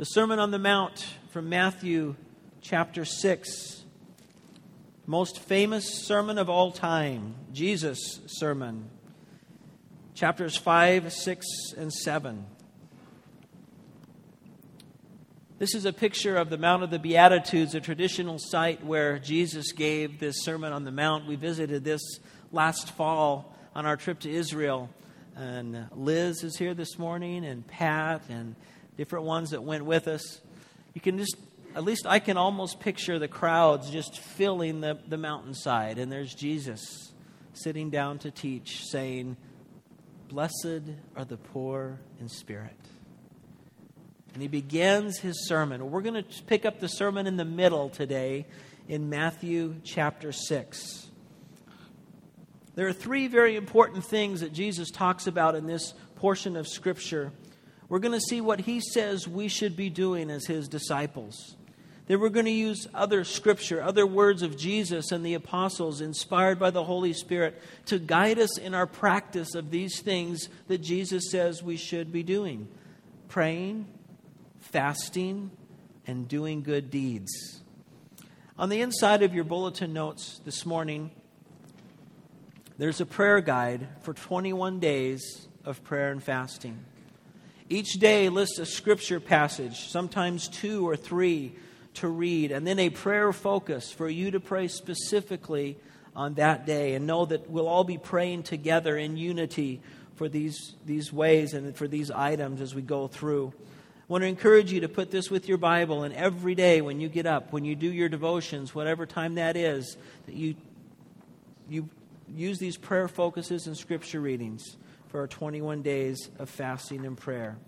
The Sermon on the Mount from Matthew chapter 6. Most famous sermon of all time, Jesus' sermon. Chapters 5, 6, and 7. This is a picture of the Mount of the Beatitudes, a traditional site where Jesus gave this Sermon on the Mount. We visited this last fall on our trip to Israel. And Liz is here this morning, and Pat, and different ones that went with us. You can just, at least I can almost picture the crowds just filling the, the mountainside. And there's Jesus sitting down to teach, saying, Blessed are the poor in spirit. And he begins his sermon. We're going to pick up the sermon in the middle today in Matthew chapter 6. There are three very important things that Jesus talks about in this portion of Scripture. We're going to see what he says we should be doing as his disciples. Then we're going to use other scripture, other words of Jesus and the apostles, inspired by the Holy Spirit, to guide us in our practice of these things that Jesus says we should be doing praying, fasting, and doing good deeds. On the inside of your bulletin notes this morning, there's a prayer guide for 21 days of prayer and fasting. Each day lists a scripture passage, sometimes two or three to read, and then a prayer focus for you to pray specifically on that day. And know that we'll all be praying together in unity for these, these ways and for these items as we go through. I want to encourage you to put this with your Bible, and every day when you get up, when you do your devotions, whatever time that is, that you, you use these prayer focuses and scripture readings for our 21 days of fasting and prayer.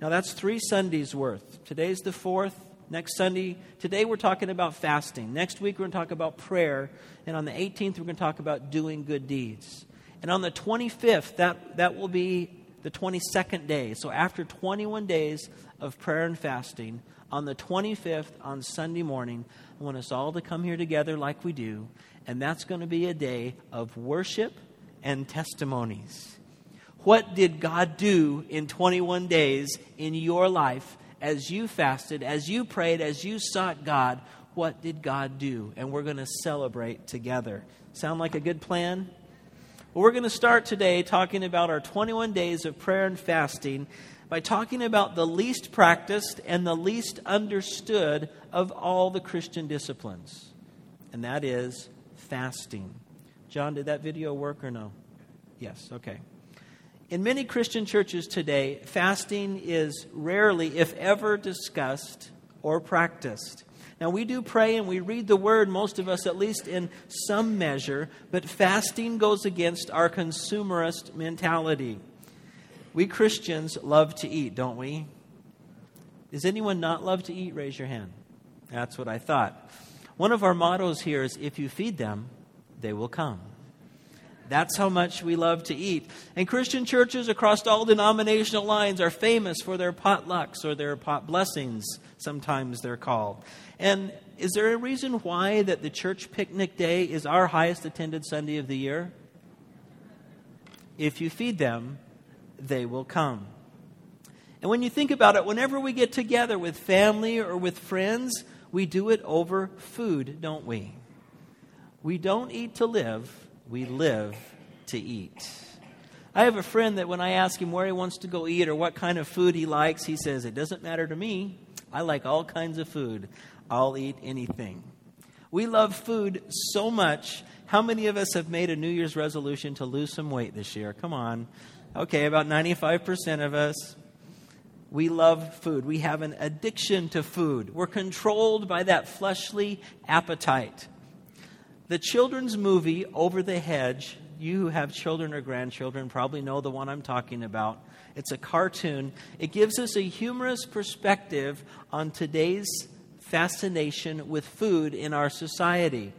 Now, that's three Sundays worth. Today's the fourth. Next Sunday, today we're talking about fasting. Next week, we're going to talk about prayer. And on the 18th, we're going to talk about doing good deeds. And on the 25th, that, that will be the 22nd day. So after 21 days of prayer and fasting, on the 25th, on Sunday morning, I want us all to come here together like we do and that's going to be a day of worship and testimonies. What did God do in 21 days in your life as you fasted, as you prayed, as you sought God? What did God do? And we're going to celebrate together. Sound like a good plan? Well, we're going to start today talking about our 21 days of prayer and fasting by talking about the least practiced and the least understood of all the Christian disciplines, and that is fasting. John, did that video work or no? Yes, okay. In many Christian churches today, fasting is rarely, if ever, discussed or practiced. Now, we do pray and we read the word, most of us at least in some measure, but fasting goes against our consumerist mentality. We Christians love to eat, don't we? Does anyone not love to eat? Raise your hand. That's what I thought. One of our mottos here is if you feed them, they will come. That's how much we love to eat. And Christian churches across all denominational lines are famous for their potlucks or their pot blessings, sometimes they're called. And is there a reason why that the church picnic day is our highest attended Sunday of the year? If you feed them, they will come. And when you think about it, whenever we get together with family or with friends, we do it over food, don't we? We don't eat to live, we live to eat. I have a friend that when I ask him where he wants to go eat or what kind of food he likes, he says, It doesn't matter to me. I like all kinds of food. I'll eat anything. We love food so much. How many of us have made a New Year's resolution to lose some weight this year? Come on. Okay, about 95% of us. We love food. We have an addiction to food. We're controlled by that fleshly appetite. The children's movie, Over the Hedge, you who have children or grandchildren probably know the one I'm talking about. It's a cartoon. It gives us a humorous perspective on today's fascination with food in our society.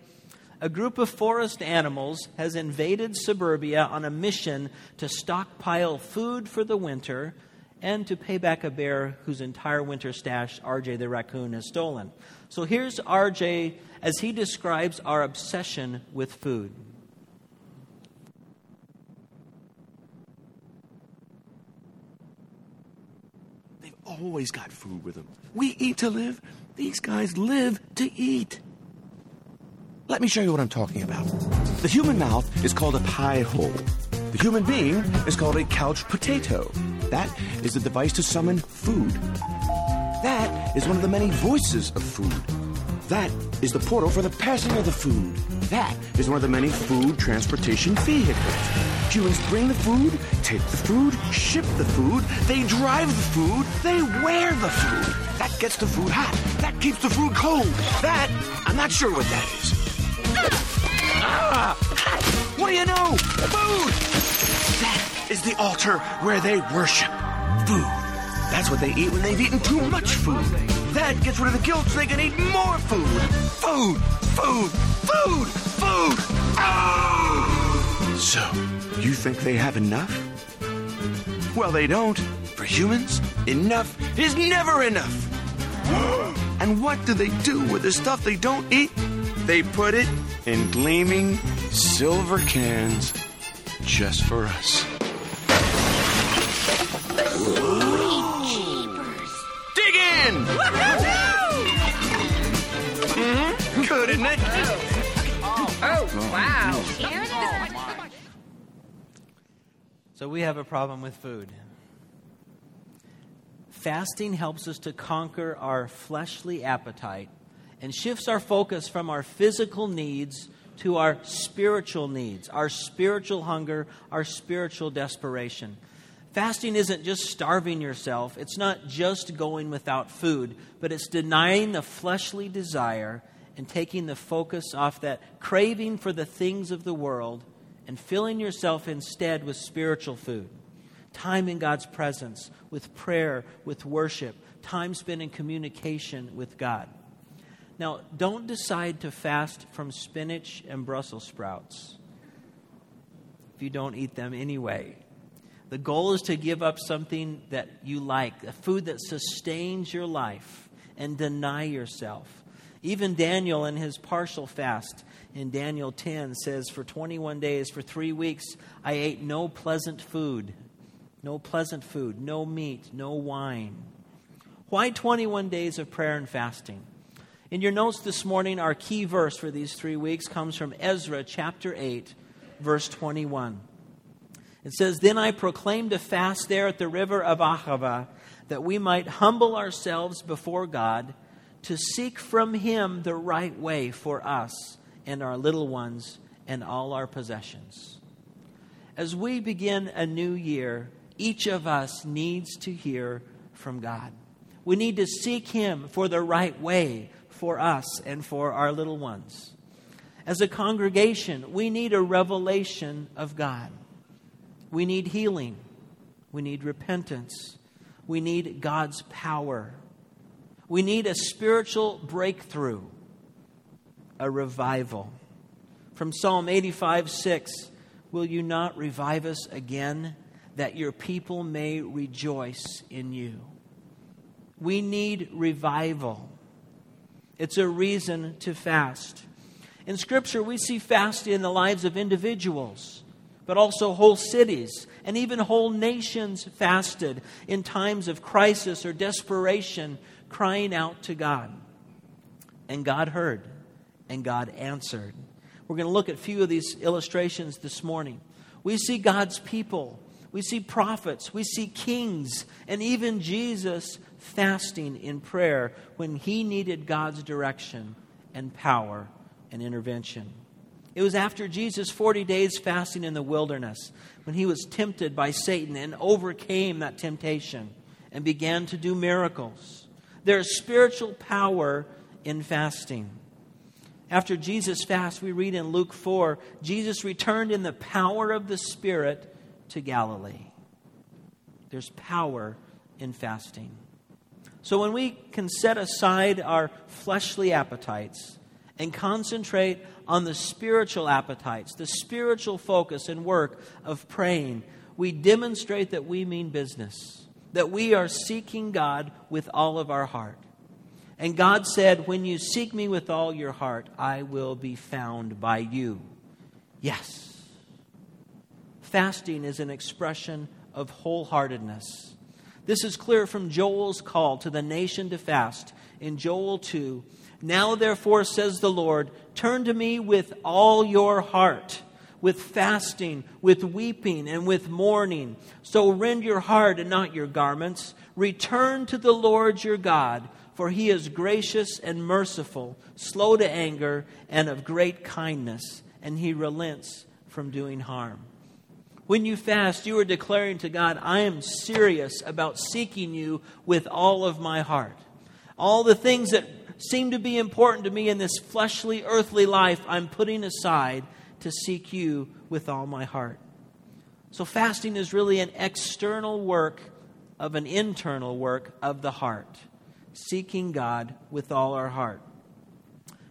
A group of forest animals has invaded suburbia on a mission to stockpile food for the winter and to pay back a bear whose entire winter stash RJ the raccoon has stolen. So here's RJ as he describes our obsession with food. They've always got food with them. We eat to live. These guys live to eat. Let me show you what I'm talking about. The human mouth is called a pie hole. The human being is called a couch potato. That is the device to summon food. That is one of the many voices of food. That is the portal for the passing of the food. That is one of the many food transportation vehicles. Humans bring the food, take the food, ship the food, they drive the food, they wear the food. That gets the food hot. That keeps the food cold. That, I'm not sure what that is. Ah! What do you know? Food! That is the altar where they worship. Food. That's what they eat when they've eaten too much food. That gets rid of the guilt so they can eat more food. Food! Food! Food! Food! Oh! So, you think they have enough? Well, they don't. For humans, enough is never enough. and what do they do with the stuff they don't eat? They put it in gleaming silver cans just for us. Good, isn't it? Oh, wow. Oh, so we have a problem with food. Fasting helps us to conquer our fleshly appetite and shifts our focus from our physical needs to our spiritual needs, our spiritual hunger, our spiritual desperation. Fasting isn't just starving yourself, it's not just going without food, but it's denying the fleshly desire and taking the focus off that craving for the things of the world and filling yourself instead with spiritual food. Time in God's presence, with prayer, with worship, time spent in communication with God. Now, don't decide to fast from spinach and Brussels sprouts if you don't eat them anyway. The goal is to give up something that you like, a food that sustains your life, and deny yourself. Even Daniel, in his partial fast in Daniel 10, says, For 21 days, for three weeks, I ate no pleasant food. No pleasant food, no meat, no wine. Why 21 days of prayer and fasting? In your notes this morning, our key verse for these three weeks comes from Ezra chapter 8, verse 21. It says, Then I proclaimed a fast there at the river of Ahava, that we might humble ourselves before God to seek from Him the right way for us and our little ones and all our possessions. As we begin a new year, each of us needs to hear from God. We need to seek Him for the right way for us and for our little ones. As a congregation, we need a revelation of God. We need healing. We need repentance. We need God's power. We need a spiritual breakthrough, a revival. From Psalm 85 6, Will you not revive us again, that your people may rejoice in you? We need revival. It's a reason to fast. In Scripture, we see fasting in the lives of individuals, but also whole cities and even whole nations fasted in times of crisis or desperation, crying out to God. And God heard, and God answered. We're going to look at a few of these illustrations this morning. We see God's people, we see prophets, we see kings, and even Jesus fasting in prayer when he needed God's direction and power and intervention. It was after Jesus' 40 days fasting in the wilderness when he was tempted by Satan and overcame that temptation and began to do miracles. There is spiritual power in fasting. After Jesus' fast, we read in Luke 4 Jesus returned in the power of the Spirit to Galilee. There's power in fasting. So when we can set aside our fleshly appetites and concentrate on the spiritual appetites, the spiritual focus and work of praying, we demonstrate that we mean business, that we are seeking God with all of our heart. And God said, When you seek me with all your heart, I will be found by you. Yes. Fasting is an expression of wholeheartedness. This is clear from Joel's call to the nation to fast in Joel 2. Now, therefore, says the Lord, turn to me with all your heart, with fasting, with weeping, and with mourning. So rend your heart and not your garments. Return to the Lord your God, for he is gracious and merciful, slow to anger, and of great kindness, and he relents from doing harm. When you fast, you are declaring to God, I am serious about seeking you with all of my heart. All the things that seem to be important to me in this fleshly, earthly life, I'm putting aside to seek you with all my heart. So, fasting is really an external work of an internal work of the heart, seeking God with all our heart.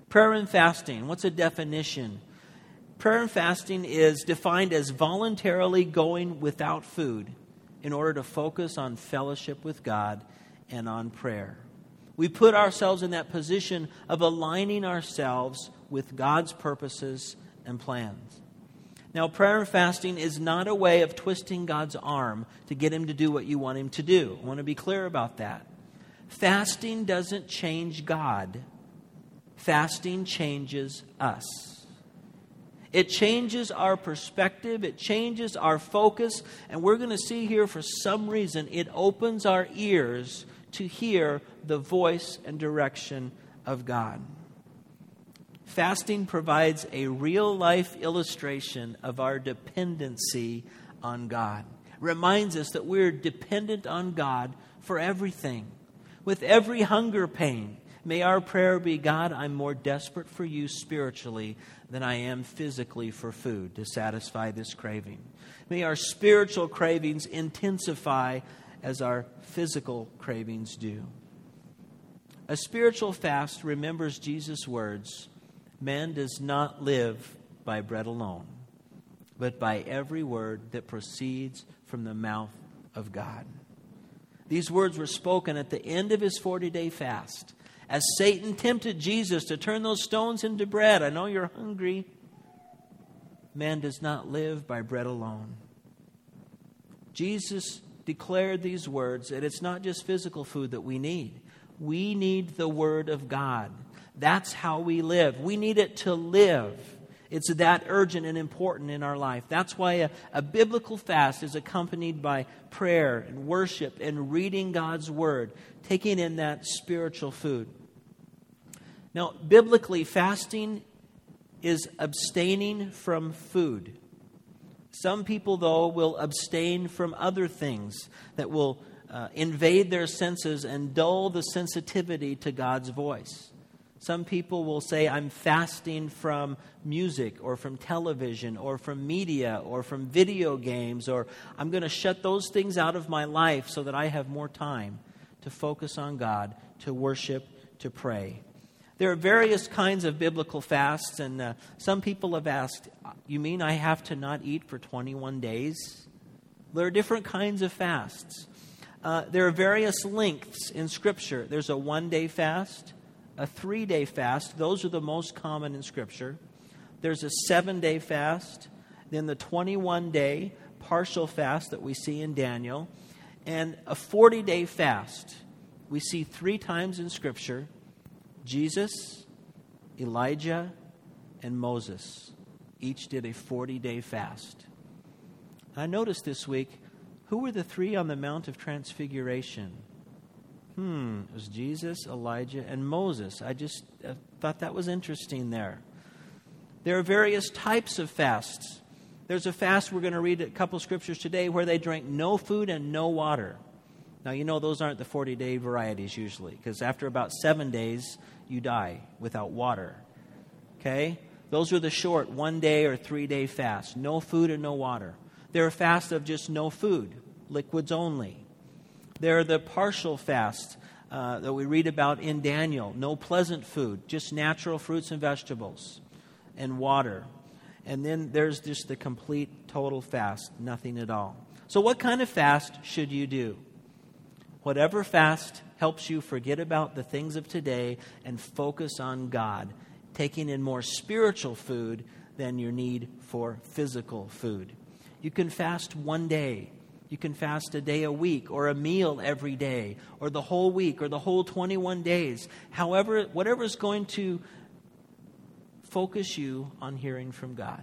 Prayer and fasting, what's a definition? Prayer and fasting is defined as voluntarily going without food in order to focus on fellowship with God and on prayer. We put ourselves in that position of aligning ourselves with God's purposes and plans. Now, prayer and fasting is not a way of twisting God's arm to get him to do what you want him to do. I want to be clear about that. Fasting doesn't change God, fasting changes us. It changes our perspective, it changes our focus, and we're going to see here for some reason it opens our ears to hear the voice and direction of God. Fasting provides a real life illustration of our dependency on God. reminds us that we're dependent on God for everything. With every hunger pain, may our prayer be God, I'm more desperate for you spiritually than I am physically for food to satisfy this craving. May our spiritual cravings intensify as our physical cravings do. A spiritual fast remembers Jesus' words Man does not live by bread alone, but by every word that proceeds from the mouth of God. These words were spoken at the end of his 40 day fast as Satan tempted Jesus to turn those stones into bread. I know you're hungry. Man does not live by bread alone. Jesus declared these words that it's not just physical food that we need. We need the Word of God. That's how we live. We need it to live. It's that urgent and important in our life. That's why a, a, biblical fast is accompanied by prayer and worship and reading God's Word, taking in that spiritual food. Now, biblically, fasting is abstaining from food. Some people, though, will abstain from other things that will uh, invade their senses and dull the sensitivity to God's voice. Some people will say, I'm fasting from music or from television or from media or from video games, or I'm going to shut those things out of my life so that I have more time to focus on God, to worship, to pray. There are various kinds of biblical fasts, and uh, some people have asked, You mean I have to not eat for 21 days? There are different kinds of fasts. Uh, there are various lengths in Scripture. There's a one day fast, a three day fast. Those are the most common in Scripture. There's a seven day fast, then the 21 day partial fast that we see in Daniel, and a 40 day fast. We see three times in Scripture Jesus, Elijah, and Moses each did a 40 day fast. I noticed this week who were the three on the Mount of Transfiguration? Hmm, it was Jesus, Elijah, and Moses. I just thought that was interesting there. There are various types of fasts. There's a fast we're going to read a couple scriptures today where they drank no food and no water. Now, you know, those aren't the 40 day varieties usually, because after about seven days, you die without water. Okay? Those are the short one day or three day fasts. No food and no water. There are fasts of just no food, liquids only. There are the partial fasts uh, that we read about in Daniel no pleasant food, just natural fruits and vegetables and water. And then there's just the complete, total fast, nothing at all. So, what kind of fast should you do? Whatever fast helps you forget about the things of today and focus on God, taking in more spiritual food than your need for physical food. You can fast one day You can fast a day a week or a meal every day or the whole week or the whole 21 days. However, whatever is going to focus you on hearing from God.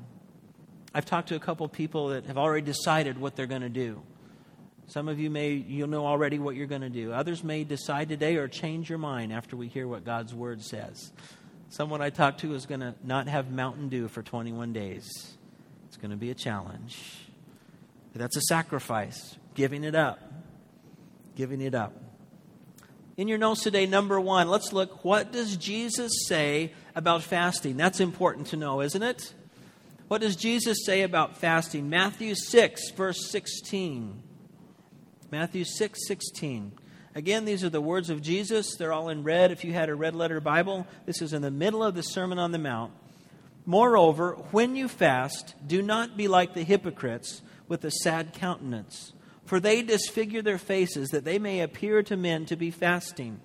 I've talked to a couple people that have already decided what they're going to do. Some of you may you'll know already what you're going to do. Others may decide today or change your mind after we hear what God's word says. Someone I talked to is going to not have Mountain Dew for 21 days. It's going to be a challenge. That's a sacrifice, giving it up. Giving it up. In your notes today, number one, let's look what does Jesus say about fasting? That's important to know, isn't it? What does Jesus say about fasting? Matthew 6, verse 16. Matthew 6 16. Again, these are the words of Jesus. They're all in red. If you had a red letter Bible, this is in the middle of the Sermon on the Mount. Moreover, when you fast, do not be like the hypocrites with a sad countenance, for they disfigure their faces that they may appear to men to be fasting.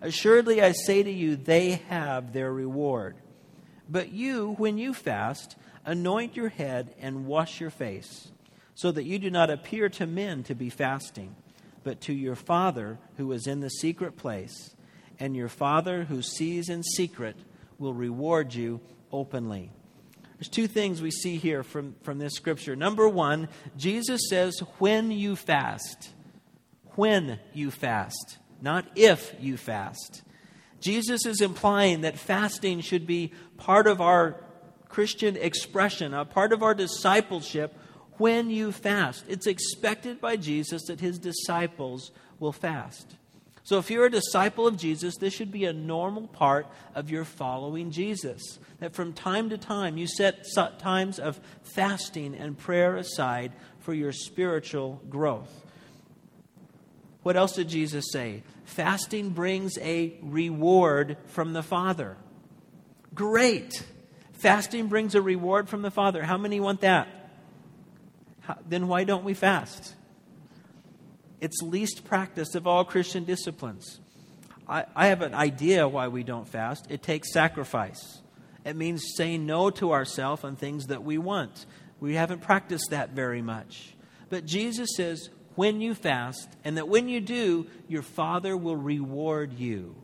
Assuredly, I say to you, they have their reward. But you, when you fast, anoint your head and wash your face so that you do not appear to men to be fasting, but to your Father who is in the secret place. And your Father who sees in secret will reward you openly. There's two things we see here from, from this scripture. Number one, Jesus says, when you fast. When you fast, not if you fast. Jesus is implying that fasting should be part of our Christian expression, a part of our discipleship when you fast. It's expected by Jesus that his disciples will fast. So, if you're a disciple of Jesus, this should be a normal part of your following Jesus. That from time to time you set times of fasting and prayer aside for your spiritual growth. What else did Jesus say? Fasting brings a reward from the Father. Great! Fasting brings a reward from the Father. How many want that? How, then why don't we fast? It's least practiced of all Christian disciplines. I, I have an idea why we don't fast. It takes sacrifice. It means saying no to ourselves and things that we want. We haven't practiced that very much. But Jesus says, when you fast, and that when you do, your Father will reward you.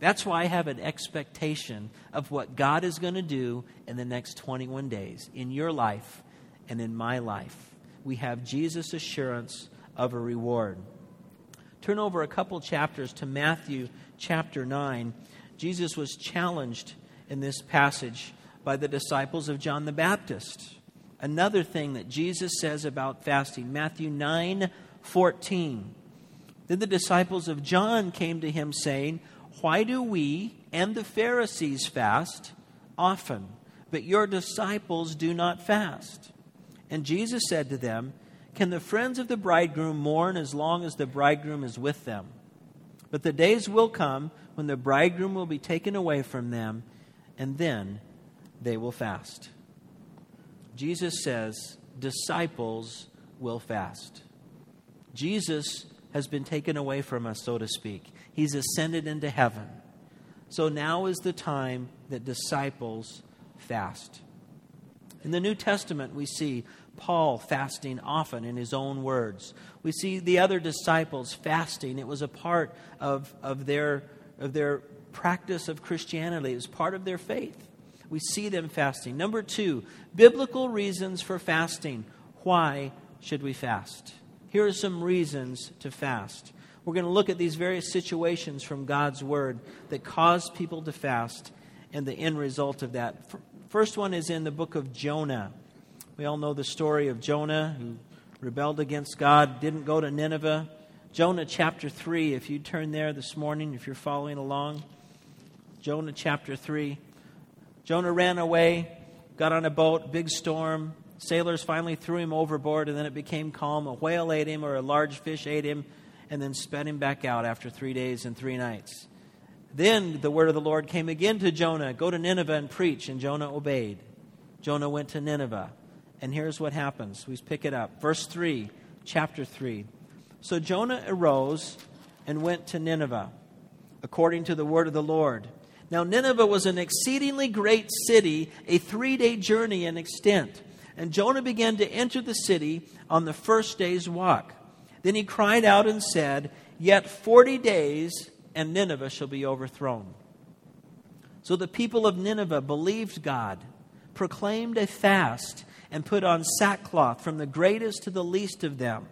That's why I have an expectation of what God is going to do in the next 21 days in your life and in my life we have Jesus' assurance of a reward. Turn over a couple chapters to Matthew chapter 9. Jesus was challenged in this passage by the disciples of John the Baptist. Another thing that Jesus says about fasting, Matthew 9 14. Then the disciples of John came to him, saying, Why do we and the Pharisees fast often, but your disciples do not fast? And Jesus said to them, Can the friends of the bridegroom mourn as long as the bridegroom is with them? But the days will come when the bridegroom will be taken away from them, and then they will fast. Jesus says, Disciples will fast. Jesus has been taken away from us, so to speak. He's ascended into heaven. So now is the time that disciples fast. In the New Testament, we see Paul fasting often in his own words. We see the other disciples fasting. It was a part of, of, their, of their practice of Christianity, it was part of their faith. We see them fasting. Number two, biblical reasons for fasting. Why should we fast? Here are some reasons to fast. We're going to look at these various situations from God's Word that cause people to fast and the end result of that. First one is in the book of Jonah. We all know the story of Jonah who rebelled against God, didn't go to Nineveh. Jonah chapter 3, if you turn there this morning, if you're following along. Jonah chapter 3. Jonah ran away, got on a boat, big storm. Sailors finally threw him overboard, and then it became calm. A whale ate him, or a large fish ate him, and then spat him back out after three days and three nights. Then the word of the Lord came again to Jonah Go to Nineveh and preach, and Jonah obeyed. Jonah went to Nineveh. And here's what happens. We pick it up. Verse 3, chapter 3. So Jonah arose and went to Nineveh, according to the word of the Lord. Now, Nineveh was an exceedingly great city, a three day journey in extent. And Jonah began to enter the city on the first day's walk. Then he cried out and said, Yet forty days, and Nineveh shall be overthrown. So the people of Nineveh believed God, proclaimed a fast, and put on sackcloth from the greatest to the least of them.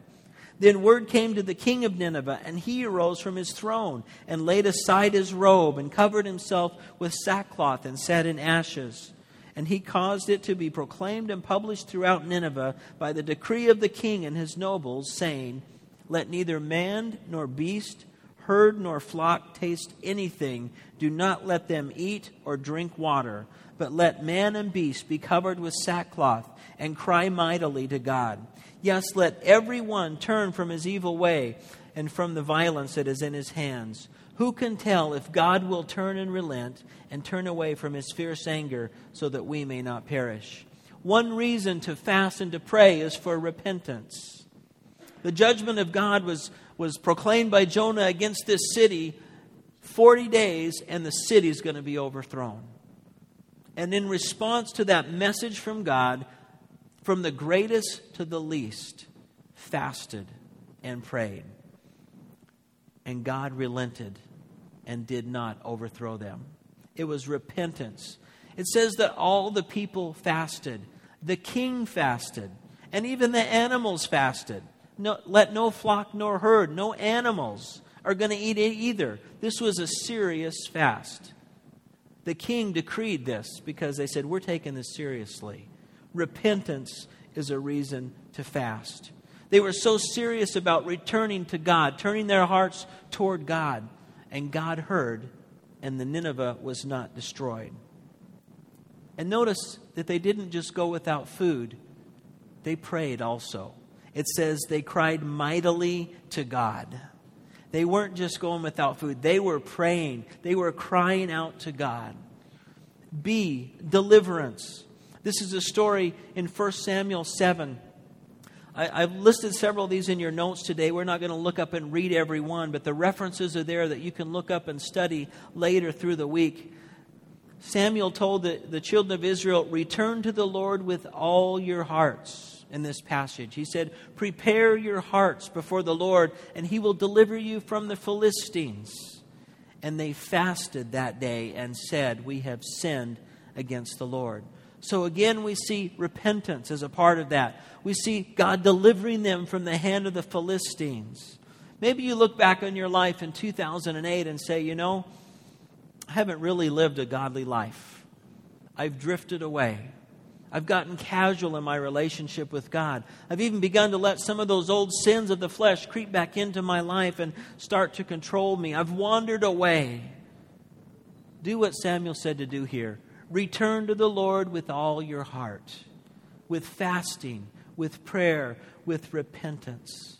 Then word came to the king of Nineveh, and he arose from his throne and laid aside his robe and covered himself with sackcloth and sat in ashes. And he caused it to be proclaimed and published throughout Nineveh by the decree of the king and his nobles, saying, Let neither man nor beast, herd nor flock taste anything. Do not let them eat or drink water, but let man and beast be covered with sackcloth and cry mightily to God. Yes, let every one turn from his evil way and from the violence that is in his hands. Who can tell if God will turn and relent and turn away from his fierce anger so that we may not perish? One reason to fast and to pray is for repentance. The judgment of God was, was proclaimed by Jonah against this city 40 days, and the city is going to be overthrown. And in response to that message from God, from the greatest to the least, fasted and prayed. And God relented and did not overthrow them. It was repentance. It says that all the people fasted, the king fasted, and even the animals fasted. No, let no flock nor herd, no animals are going to eat it either. This was a serious fast. The king decreed this because they said, We're taking this seriously repentance is a reason to fast. They were so serious about returning to God, turning their hearts toward God, and God heard, and the Nineveh was not destroyed. And notice that they didn't just go without food, they prayed also. It says they cried mightily to God. They weren't just going without food, they were praying, they were crying out to God. B, deliverance. This is a story in 1 Samuel 7. I, have listed several of these in your notes today. We're not going to look up and read every one, but the references are there that you can look up and study later through the week. Samuel told the, the children of Israel, Return to the Lord with all your hearts in this passage. He said, Prepare your hearts before the Lord, and he will deliver you from the Philistines. And they fasted that day and said, We have sinned against the Lord. So again, we see repentance as a part of that. We see God delivering them from the hand of the Philistines. Maybe you look back on your life in 2008 and say, you know, I haven't really lived a godly life. I've drifted away. I've gotten casual in my relationship with God. I've even begun to let some of those old sins of the flesh creep back into my life and start to control me. I've wandered away. Do what Samuel said to do here Return to the Lord with all your heart, with fasting, with prayer, with repentance.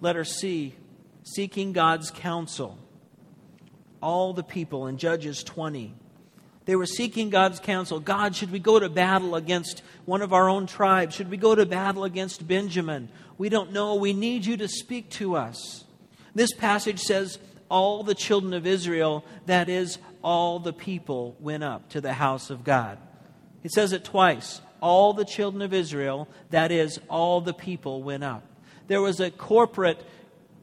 Letter C, seeking God's counsel. All the people in Judges 20. They were seeking God's counsel. God, should we go to battle against one of our own tribes? Should we go to battle against Benjamin? We don't know. We need you to speak to us. This passage says, All the children of Israel, that is, all the people went up to the house of God. It says it twice. All the children of Israel, that is, all the people went up. There was a corporate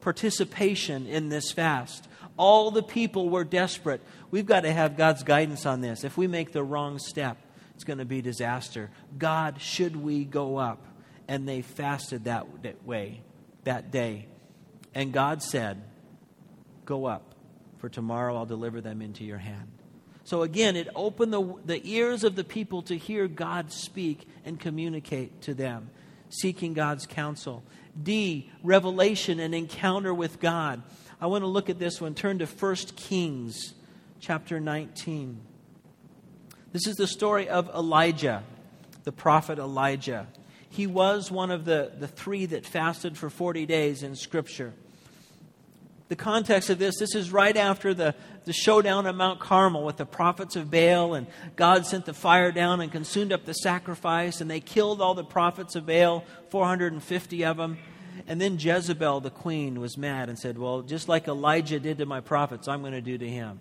participation in this fast. All the people were desperate. We've got to have God's guidance on this. If we make the wrong step, it's going to be disaster. God, should we go up? And they fasted that way, that day. And God said, Go up for tomorrow I'll deliver them into your hand. So again, it opened the, the ears of the people to hear God speak and communicate to them, seeking God's counsel. D, revelation and encounter with God. I want to look at this one. Turn to 1 Kings chapter 19. This is the story of Elijah, the prophet Elijah. He was one of the, the three that fasted for 40 days in Scripture the context of this, this is right after the, the showdown at Mount Carmel with the prophets of Baal, and God sent the fire down and consumed up the sacrifice, and they killed all the prophets of Baal, 450 of them. And then Jezebel, the queen, was mad and said, Well, just like Elijah did to my prophets, I'm going to do to him.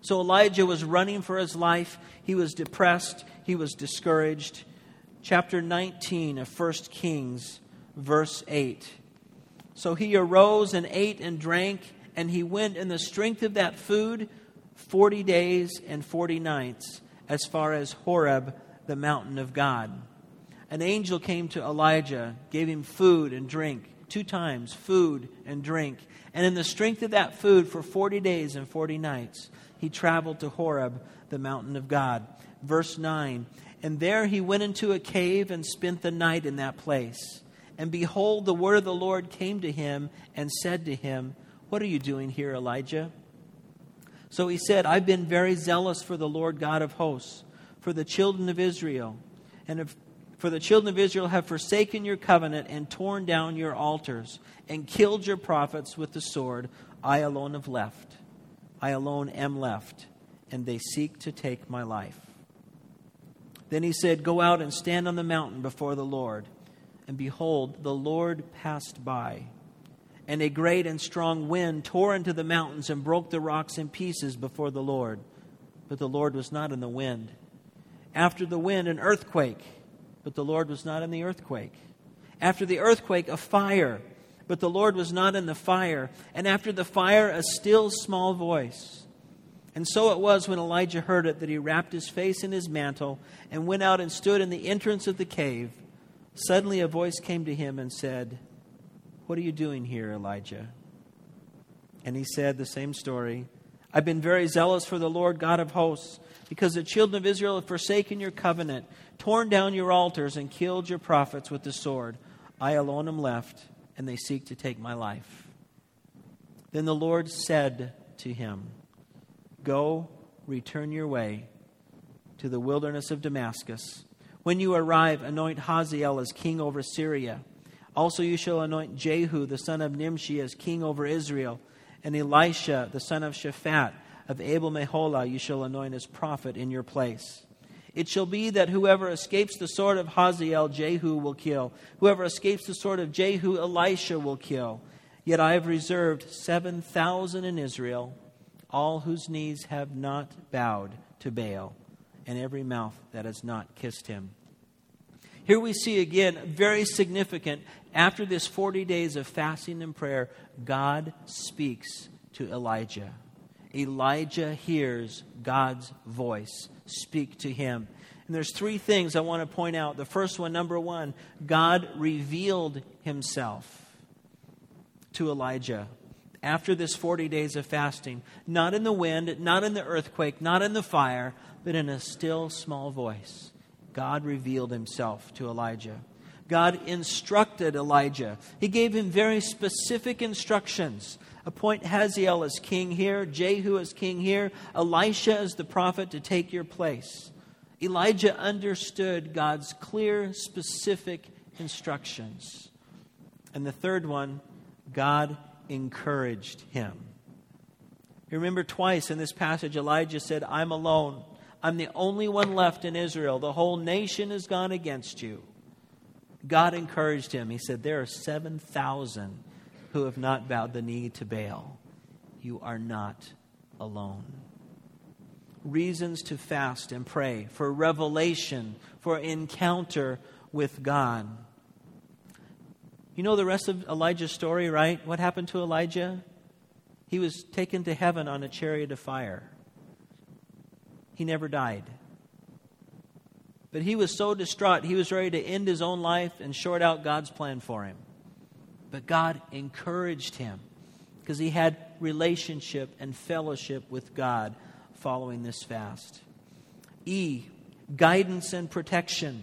So Elijah was running for his life. He was depressed. He was discouraged. Chapter 19 of 1 Kings, verse 8. So he arose and ate and drank, and he went in the strength of that food 40 days and 40 nights as far as Horeb, the mountain of God. An angel came to Elijah, gave him food and drink, two times food and drink. And in the strength of that food for 40 days and 40 nights, he traveled to Horeb, the mountain of God. Verse 9 And there he went into a cave and spent the night in that place. And behold, the word of the Lord came to him and said to him, What are you doing here, Elijah? So he said, I've been very zealous for the Lord God of hosts, for the children of Israel. And if, for the children of Israel have forsaken your covenant and torn down your altars and killed your prophets with the sword. I alone have left. I alone am left, and they seek to take my life. Then he said, Go out and stand on the mountain before the Lord. And behold, the Lord passed by. And a great and strong wind tore into the mountains and broke the rocks in pieces before the Lord. But the Lord was not in the wind. After the wind, an earthquake. But the Lord was not in the earthquake. After the earthquake, a fire. But the Lord was not in the fire. And after the fire, a still small voice. And so it was when Elijah heard it that he wrapped his face in his mantle and went out and stood in the entrance of the cave. Suddenly a voice came to him and said, What are you doing here, Elijah? And he said the same story I've been very zealous for the Lord God of hosts, because the children of Israel have forsaken your covenant, torn down your altars, and killed your prophets with the sword. I alone am left, and they seek to take my life. Then the Lord said to him, Go, return your way to the wilderness of Damascus. When you arrive, anoint Hazael as king over Syria. Also, you shall anoint Jehu, the son of Nimshi, as king over Israel, and Elisha, the son of Shaphat, of Abel Meholah, you shall anoint as prophet in your place. It shall be that whoever escapes the sword of Hazael, Jehu will kill. Whoever escapes the sword of Jehu, Elisha will kill. Yet I have reserved 7,000 in Israel, all whose knees have not bowed to Baal and every mouth that has not kissed him. Here we see again, very significant, after this 40 days of fasting and prayer, God speaks to Elijah. Elijah hears God's voice speak to him. And there's three things I want to point out. The first one, number one, God revealed himself to Elijah after this 40 days of fasting, not in the wind, not in the earthquake, not in the fire, but in a still small voice, God revealed himself to Elijah. God instructed Elijah. He gave him very specific instructions. Appoint Hazael as king here, Jehu as king here, Elisha as the prophet to take your place. Elijah understood God's clear, specific instructions. And the third one, God encouraged him. You remember twice in this passage, Elijah said, I'm alone. I'm the only one left in Israel. The whole nation has gone against you. God encouraged him. He said, There are 7,000 who have not bowed the knee to Baal. You are not alone. Reasons to fast and pray for revelation, for encounter with God. You know the rest of Elijah's story, right? What happened to Elijah? He was taken to heaven on a chariot of fire he never died. But he was so distraught, he was ready to end his own life and short out God's plan for him. But God encouraged him because he had relationship and fellowship with God following this fast. E, guidance and protection.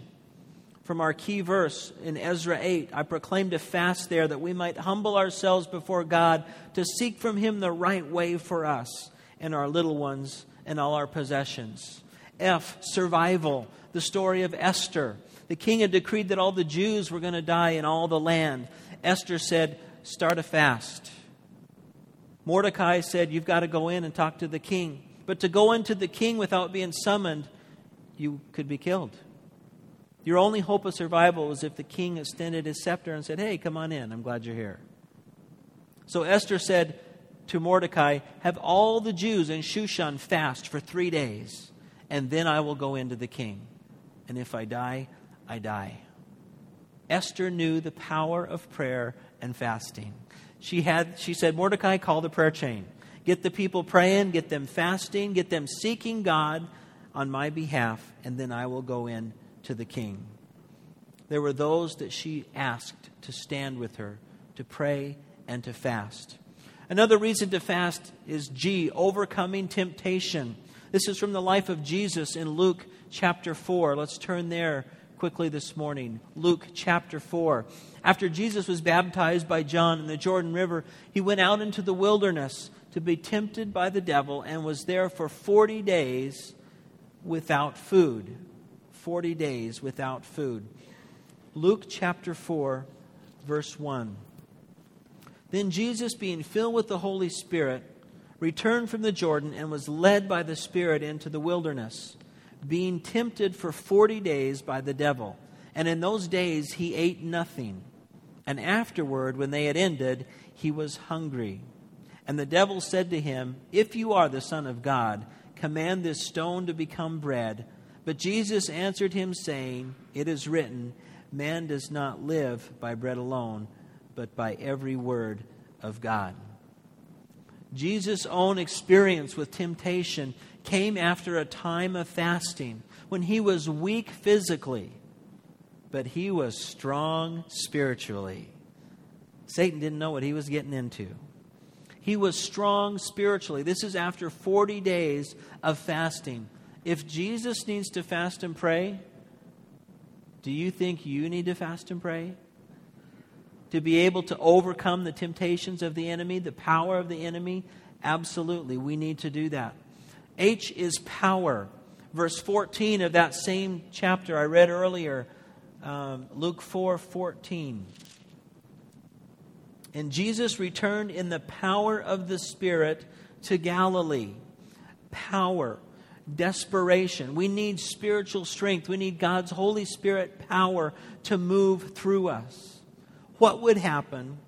From our key verse in Ezra 8, I proclaimed a fast there that we might humble ourselves before God to seek from him the right way for us and our little ones and all our possessions. F, survival, the story of Esther. The king had decreed that all the Jews were going to die in all the land. Esther said, Start a fast. Mordecai said, You've got to go in and talk to the king. But to go into the king without being summoned, you could be killed. Your only hope of survival was if the king extended his scepter and said, Hey, come on in. I'm glad you're here. So Esther said, to Mordecai, Have all the Jews in Shushan fast for three days, and then I will go into the king. And if I die, I die. Esther knew the power of prayer and fasting. She, had, she said, Mordecai, call the prayer chain. Get the people praying, get them fasting, get them seeking God on my behalf, and then I will go in to the king. There were those that she asked to stand with her, to pray and to fast. Another reason to fast is G, overcoming temptation. This is from the life of Jesus in Luke chapter 4. Let's turn there quickly this morning. Luke chapter 4. After Jesus was baptized by John in the Jordan River, he went out into the wilderness to be tempted by the devil and was there for 40 days without food. 40 days without food. Luke chapter 4, verse 1. Then Jesus, being filled with the Holy Spirit, returned from the Jordan and was led by the Spirit into the wilderness, being tempted for forty days by the devil. And in those days he ate nothing. And afterward, when they had ended, he was hungry. And the devil said to him, If you are the Son of God, command this stone to become bread. But Jesus answered him, saying, It is written, Man does not live by bread alone, but by every word of God. Jesus' own experience with temptation came after a time of fasting when he was weak physically, but he was strong spiritually. Satan didn't know what he was getting into. He was strong spiritually. This is after 40 days of fasting. If Jesus needs to fast and pray, do you think you need to fast and pray? To be able to overcome the temptations of the enemy, the power of the enemy? Absolutely, we need to do that. H is power. Verse 14 of that same chapter I read earlier, um, Luke 4 14. And Jesus returned in the power of the Spirit to Galilee. Power desperation. We need spiritual strength. We need God's Holy Spirit power to move through us. What would happen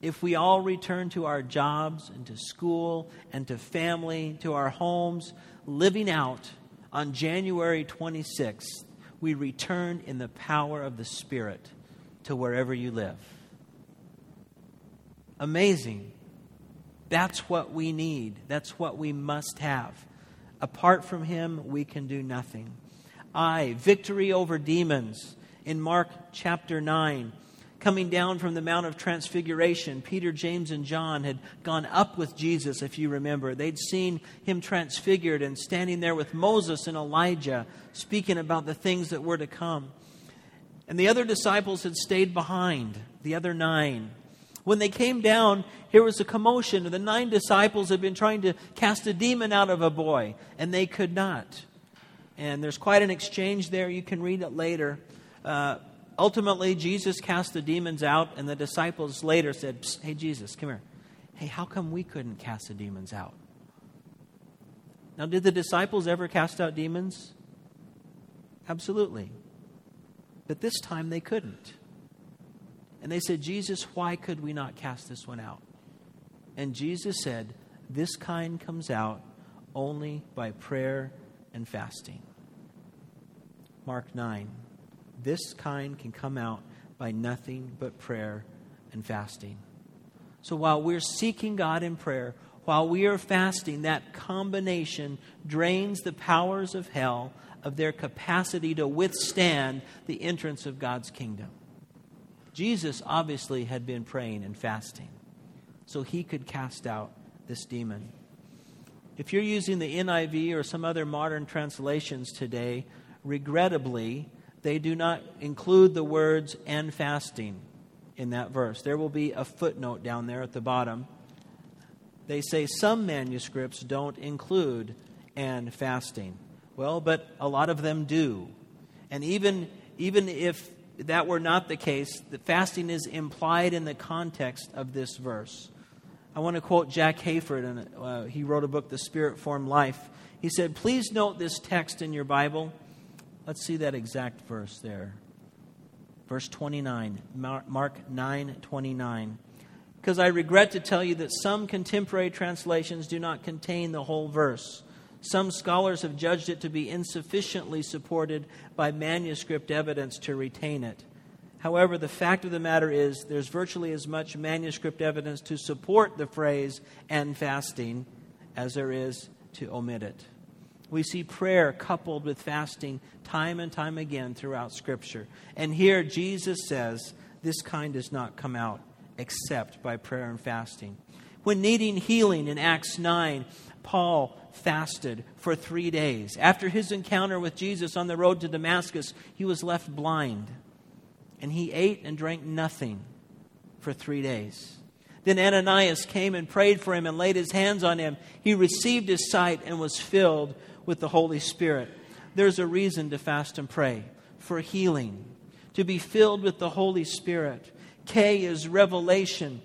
if we all returned to our jobs and to school and to family, to our homes, living out on January 26th? We return in the power of the Spirit to wherever you live. Amazing. That's what we need. That's what we must have. Apart from him, we can do nothing. I, victory over demons. In Mark chapter 9, coming down from the Mount of Transfiguration, Peter, James, and John had gone up with Jesus, if you remember. They'd seen him transfigured and standing there with Moses and Elijah, speaking about the things that were to come. And the other disciples had stayed behind, the other nine. When they came down, here was a commotion. The nine disciples had been trying to cast a demon out of a boy, and they could not. And there's quite an exchange there. You can read it later. Uh, ultimately, Jesus cast the demons out, and the disciples later said, Hey, Jesus, come here. Hey, how come we couldn't cast the demons out? Now, did the disciples ever cast out demons? Absolutely. But this time they couldn't. And they said, Jesus, why could we not cast this one out? And Jesus said, This kind comes out only by prayer and fasting. Mark 9. This kind can come out by nothing but prayer and fasting. So while we're seeking God in prayer, while we are fasting, that combination drains the powers of hell of their capacity to withstand the entrance of God's kingdom. Jesus obviously had been praying and fasting so he could cast out this demon. If you're using the NIV or some other modern translations today, regrettably, they do not include the words and fasting in that verse. There will be a footnote down there at the bottom. They say some manuscripts don't include and fasting. Well, but a lot of them do. And even, even if that were not the case, the fasting is implied in the context of this verse. I want to quote Jack Hayford, and uh, he wrote a book, The Spirit Formed Life. He said, Please note this text in your Bible. Let's see that exact verse there. Verse 29, Mark 9 29. Because I regret to tell you that some contemporary translations do not contain the whole verse. Some scholars have judged it to be insufficiently supported by manuscript evidence to retain it. However, the fact of the matter is there's virtually as much manuscript evidence to support the phrase and fasting as there is to omit it. We see prayer coupled with fasting time and time again throughout Scripture. And here Jesus says this kind does not come out except by prayer and fasting. When needing healing in Acts 9, Paul fasted for three days. After his encounter with Jesus on the road to Damascus, he was left blind. And he ate and drank nothing for three days. Then Ananias came and prayed for him and laid his hands on him. He received his sight and was filled with the Holy Spirit. There's a reason to fast and pray for healing, to be filled with the Holy Spirit. K is revelation.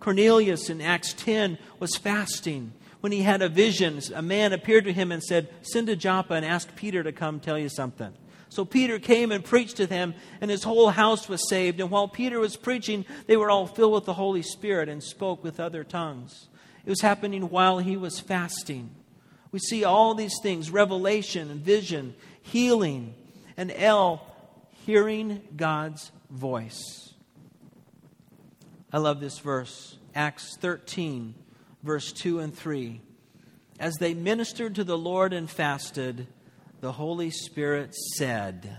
Cornelius in Acts 10 was fasting. When he had a vision, a man appeared to him and said, Send to Joppa and ask Peter to come tell you something. So Peter came and preached to them, and his whole house was saved. And while Peter was preaching, they were all filled with the Holy Spirit and spoke with other tongues. It was happening while he was fasting. We see all these things revelation and vision, healing, and L, hearing God's voice. I love this verse, Acts 13, verse 2 and 3. As they ministered to the Lord and fasted, the Holy Spirit said,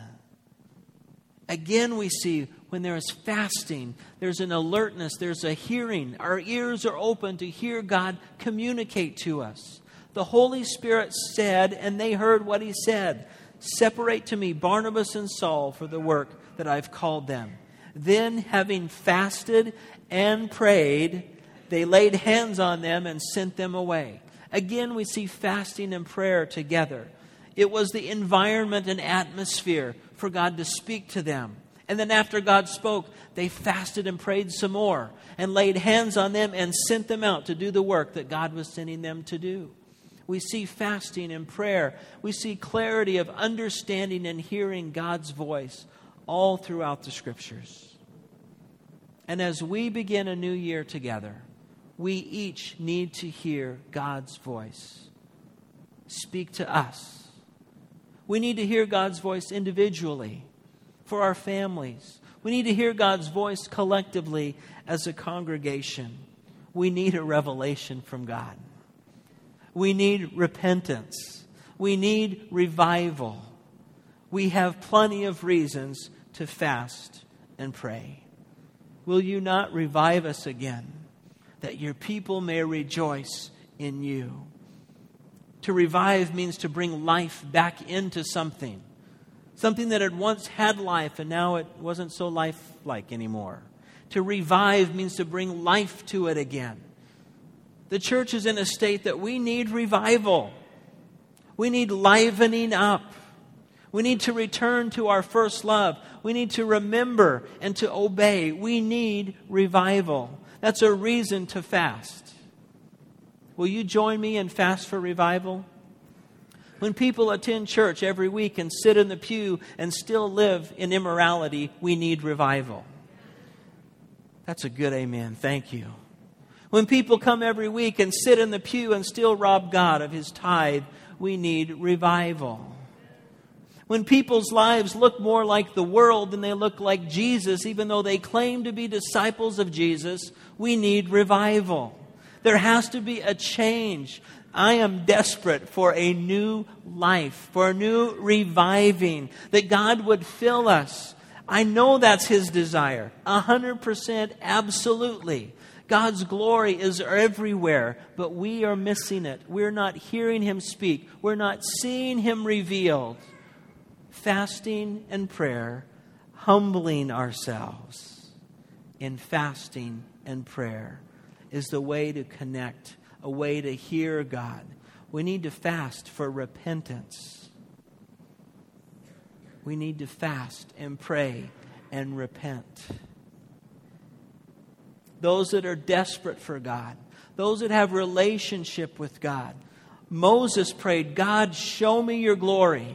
Again, we see when there is fasting, there's an alertness, there's a hearing. Our ears are open to hear God communicate to us. The Holy Spirit said, and they heard what he said Separate to me Barnabas and Saul for the work that I've called them. Then, having fasted and prayed, they laid hands on them and sent them away. Again, we see fasting and prayer together. It was the environment and atmosphere for God to speak to them. And then, after God spoke, they fasted and prayed some more and laid hands on them and sent them out to do the work that God was sending them to do. We see fasting and prayer. We see clarity of understanding and hearing God's voice all throughout the scriptures. And as we begin a new year together, we each need to hear God's voice speak to us. We need to hear God's voice individually for our families. We need to hear God's voice collectively as a congregation. We need a revelation from God. We need repentance. We need revival. We have plenty of reasons to fast and pray. Will you not revive us again, that your people may rejoice in you? To revive means to bring life back into something, something that had once had life and now it wasn't so lifelike anymore. To revive means to bring life to it again. The church is in a state that we need revival. We need livening up. We need to return to our first love. We need to remember and to obey. We need revival. That's a reason to fast. Will you join me and fast for revival? When people attend church every week and sit in the pew and still live in immorality, we need revival. That's a good amen. Thank you. When people come every week and sit in the pew and still rob God of his tithe, we need revival. When people's lives look more like the world than they look like Jesus, even though they claim to be disciples of Jesus, we need revival. There has to be a change. I am desperate for a new life, for a new reviving, that God would fill us. I know that's His desire, 100% absolutely. God's glory is everywhere, but we are missing it. We're not hearing Him speak, we're not seeing Him revealed. Fasting and prayer, humbling ourselves in fasting and prayer is the way to connect, a way to hear God. We need to fast for repentance. We need to fast and pray and repent those that are desperate for God, those that have relationship with God. Moses prayed, God, show me your glory.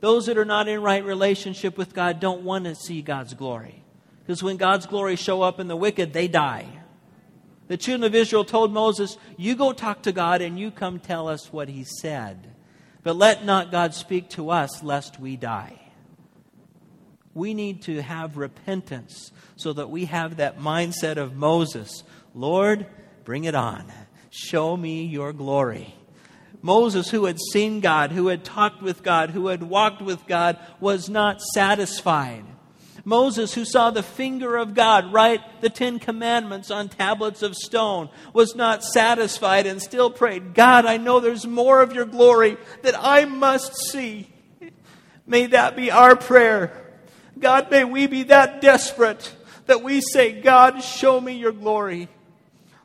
Those that are not in right relationship with God don't want to see God's glory. Because when God's glory show up in the wicked, they die. The children of Israel told Moses, You go talk to God and you come tell us what he said. But let not God speak to us lest we die. We need to have repentance so that we have that mindset of Moses Lord, bring it on. Show me your glory. Moses, who had seen God, who had talked with God, who had walked with God, was not satisfied. Moses, who saw the finger of God write the Ten Commandments on tablets of stone, was not satisfied and still prayed, God, I know there's more of your glory that I must see. May that be our prayer. God, may we be that desperate that we say, God, show me your glory.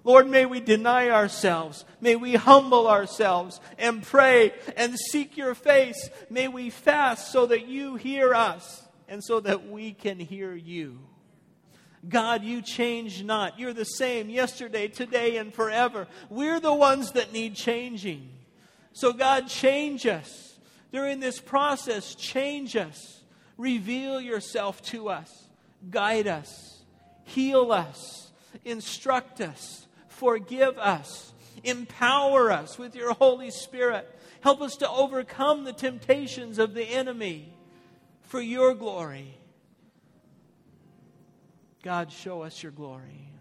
Lord, may we deny ourselves. May we humble ourselves and pray and seek your face. May we fast so that you hear us and so that we can hear you. God, you change not. You're the same yesterday, today, and forever. We're the ones that need changing. So, God, change us. During this process, change us. Reveal yourself to us. Guide us. Heal us. Instruct us forgive us, empower us with your Holy Spirit. Help us to overcome the temptations of the enemy for your glory. God, show us your glory.